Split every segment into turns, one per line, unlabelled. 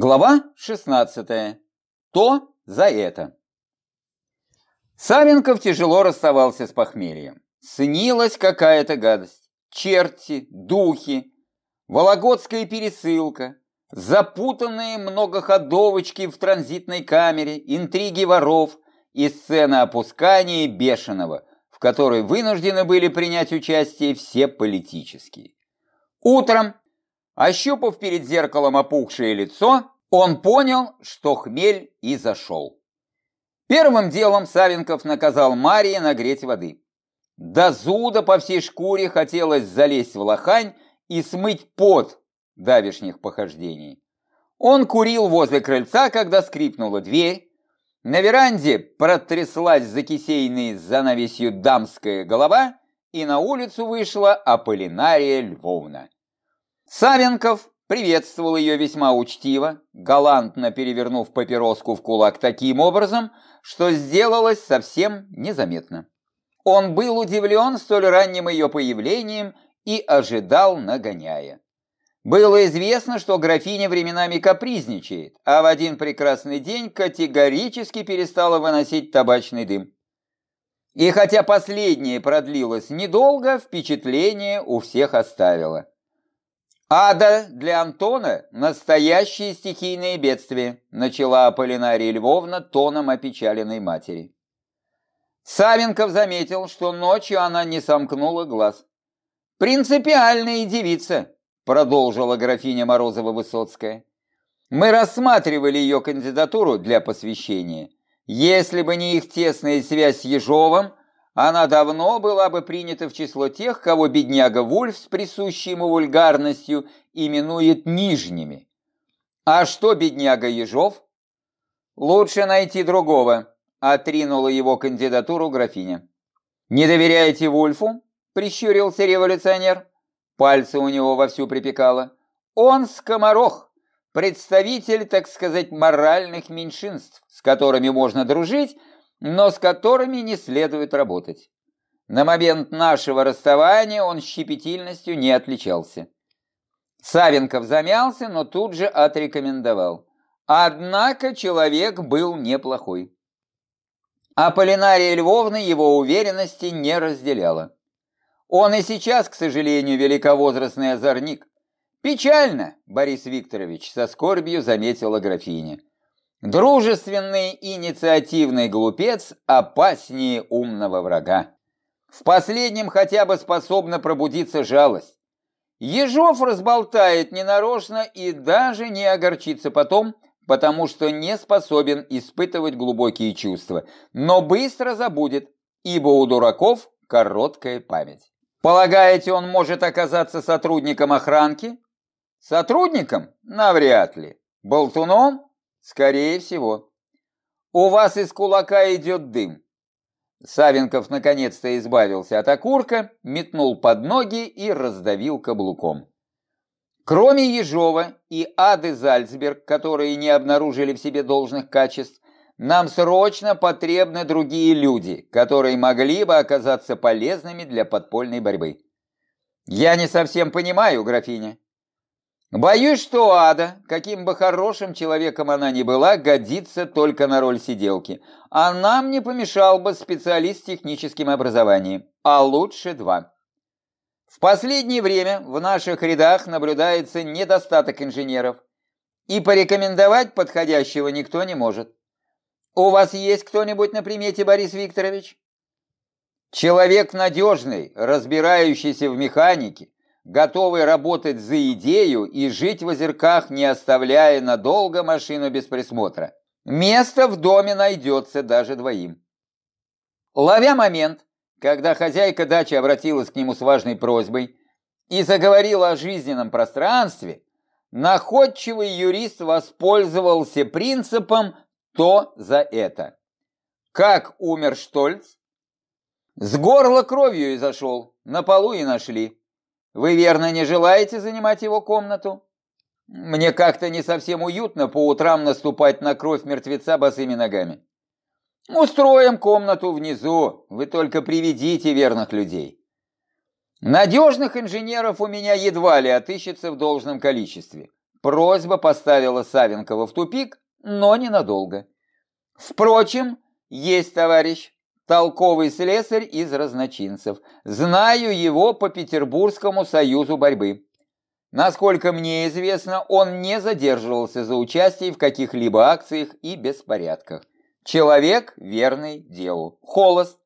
Глава 16. То за это. Савенков тяжело расставался с похмельем. Снилась какая-то гадость. Черти, духи, Вологодская пересылка, запутанные многоходовочки в транзитной камере, интриги воров и сцена опускания бешеного, в которой вынуждены были принять участие все политические. Утром Ощупав перед зеркалом опухшее лицо, он понял, что хмель и зашел. Первым делом Савенков наказал Марии нагреть воды. До зуда по всей шкуре хотелось залезть в лохань и смыть пот давишних похождений. Он курил возле крыльца, когда скрипнула дверь. На веранде протряслась за кисейной занавесью дамская голова, и на улицу вышла Аполлинария Львовна. Савенков приветствовал ее весьма учтиво, галантно перевернув папироску в кулак таким образом, что сделалось совсем незаметно. Он был удивлен столь ранним ее появлением и ожидал, нагоняя. Было известно, что графиня временами капризничает, а в один прекрасный день категорически перестала выносить табачный дым. И хотя последнее продлилось недолго, впечатление у всех оставило. «Ада для Антона – настоящее стихийное бедствие», – начала Аполлинария Львовна тоном опечаленной матери. Савенков заметил, что ночью она не сомкнула глаз. «Принципиальная девица», – продолжила графиня Морозова-Высоцкая. «Мы рассматривали ее кандидатуру для посвящения. Если бы не их тесная связь с Ежовым, она давно была бы принята в число тех, кого бедняга Вульф с присущей ему вульгарностью именует нижними. А что бедняга Ежов? Лучше найти другого, отринула его кандидатуру графиня. Не доверяете Вульфу? Прищурился революционер. Пальцы у него вовсю припекало. Он скоморох, представитель, так сказать, моральных меньшинств, с которыми можно дружить, но с которыми не следует работать. На момент нашего расставания он щепетильностью не отличался. Савенков замялся, но тут же отрекомендовал. Однако человек был неплохой. А Полинария Львовна его уверенности не разделяла. Он и сейчас, к сожалению, великовозрастный озорник. Печально, Борис Викторович, со скорбью заметила графиня. Дружественный инициативный глупец опаснее умного врага. В последнем хотя бы способна пробудиться жалость. Ежов разболтает ненарочно и даже не огорчится потом, потому что не способен испытывать глубокие чувства, но быстро забудет, ибо у дураков короткая память. Полагаете, он может оказаться сотрудником охранки? Сотрудником? Навряд ли. Болтуном? Скорее всего. У вас из кулака идет дым. Савенков наконец-то избавился от окурка, метнул под ноги и раздавил каблуком. Кроме Ежова и Ады Зальцберг, которые не обнаружили в себе должных качеств, нам срочно потребны другие люди, которые могли бы оказаться полезными для подпольной борьбы. Я не совсем понимаю, графиня. Боюсь, что Ада, каким бы хорошим человеком она ни была, годится только на роль сиделки. А нам не помешал бы специалист с техническим образованием, а лучше два. В последнее время в наших рядах наблюдается недостаток инженеров, и порекомендовать подходящего никто не может. У вас есть кто-нибудь на примете, Борис Викторович? Человек надежный, разбирающийся в механике, готовый работать за идею и жить в озерках, не оставляя надолго машину без присмотра. Место в доме найдется даже двоим. Ловя момент, когда хозяйка дачи обратилась к нему с важной просьбой и заговорила о жизненном пространстве, находчивый юрист воспользовался принципом «то за это». Как умер Штольц? С горла кровью и зашел, на полу и нашли. Вы, верно, не желаете занимать его комнату? Мне как-то не совсем уютно по утрам наступать на кровь мертвеца босыми ногами. Устроим комнату внизу, вы только приведите верных людей. Надежных инженеров у меня едва ли отыщется в должном количестве. Просьба поставила Савенкова в тупик, но ненадолго. Впрочем, есть товарищ, толковый слесарь из разночинцев. Знаю его по Петербургскому союзу борьбы. Насколько мне известно, он не задерживался за участие в каких-либо акциях и беспорядках. Человек, верный делу, холост,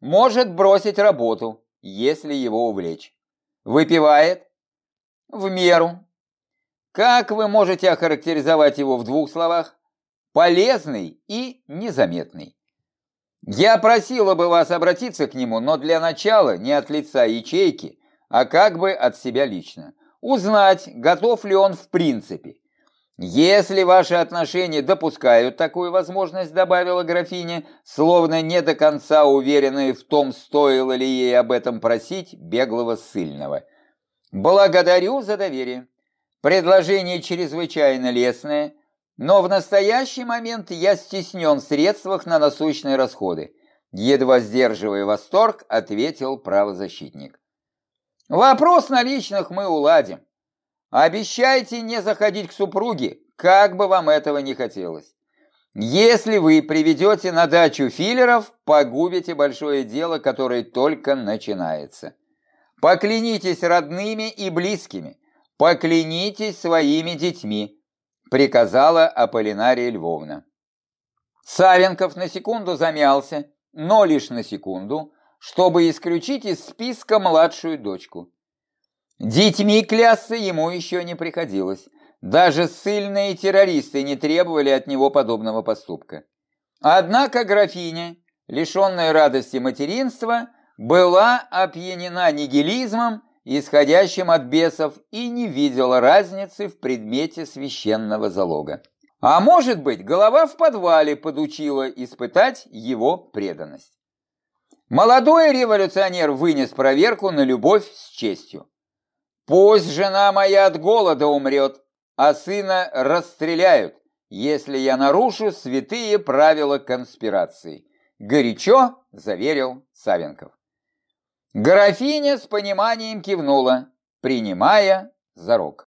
может бросить работу, если его увлечь. Выпивает? В меру. Как вы можете охарактеризовать его в двух словах? Полезный и незаметный. Я просила бы вас обратиться к нему, но для начала не от лица ячейки, а как бы от себя лично. Узнать, готов ли он в принципе. Если ваши отношения допускают такую возможность, добавила графиня, словно не до конца уверенная в том, стоило ли ей об этом просить беглого ссыльного. Благодарю за доверие. Предложение чрезвычайно лестное, но в настоящий момент я стеснен в средствах на насущные расходы. Едва сдерживая восторг, ответил правозащитник. Вопрос наличных мы уладим. Обещайте не заходить к супруге, как бы вам этого не хотелось. Если вы приведете на дачу филлеров, погубите большое дело, которое только начинается. Поклянитесь родными и близкими, «Поклянитесь своими детьми», — приказала Аполлинария Львовна. Савенков на секунду замялся, но лишь на секунду, чтобы исключить из списка младшую дочку. Детьми клясться ему еще не приходилось. Даже ссыльные террористы не требовали от него подобного поступка. Однако графиня, лишенная радости материнства, была опьянена нигилизмом исходящим от бесов, и не видела разницы в предмете священного залога. А может быть, голова в подвале подучила испытать его преданность. Молодой революционер вынес проверку на любовь с честью. «Пусть жена моя от голода умрет, а сына расстреляют, если я нарушу святые правила конспирации», горячо заверил Савенков. Графиня с пониманием кивнула, принимая зарок.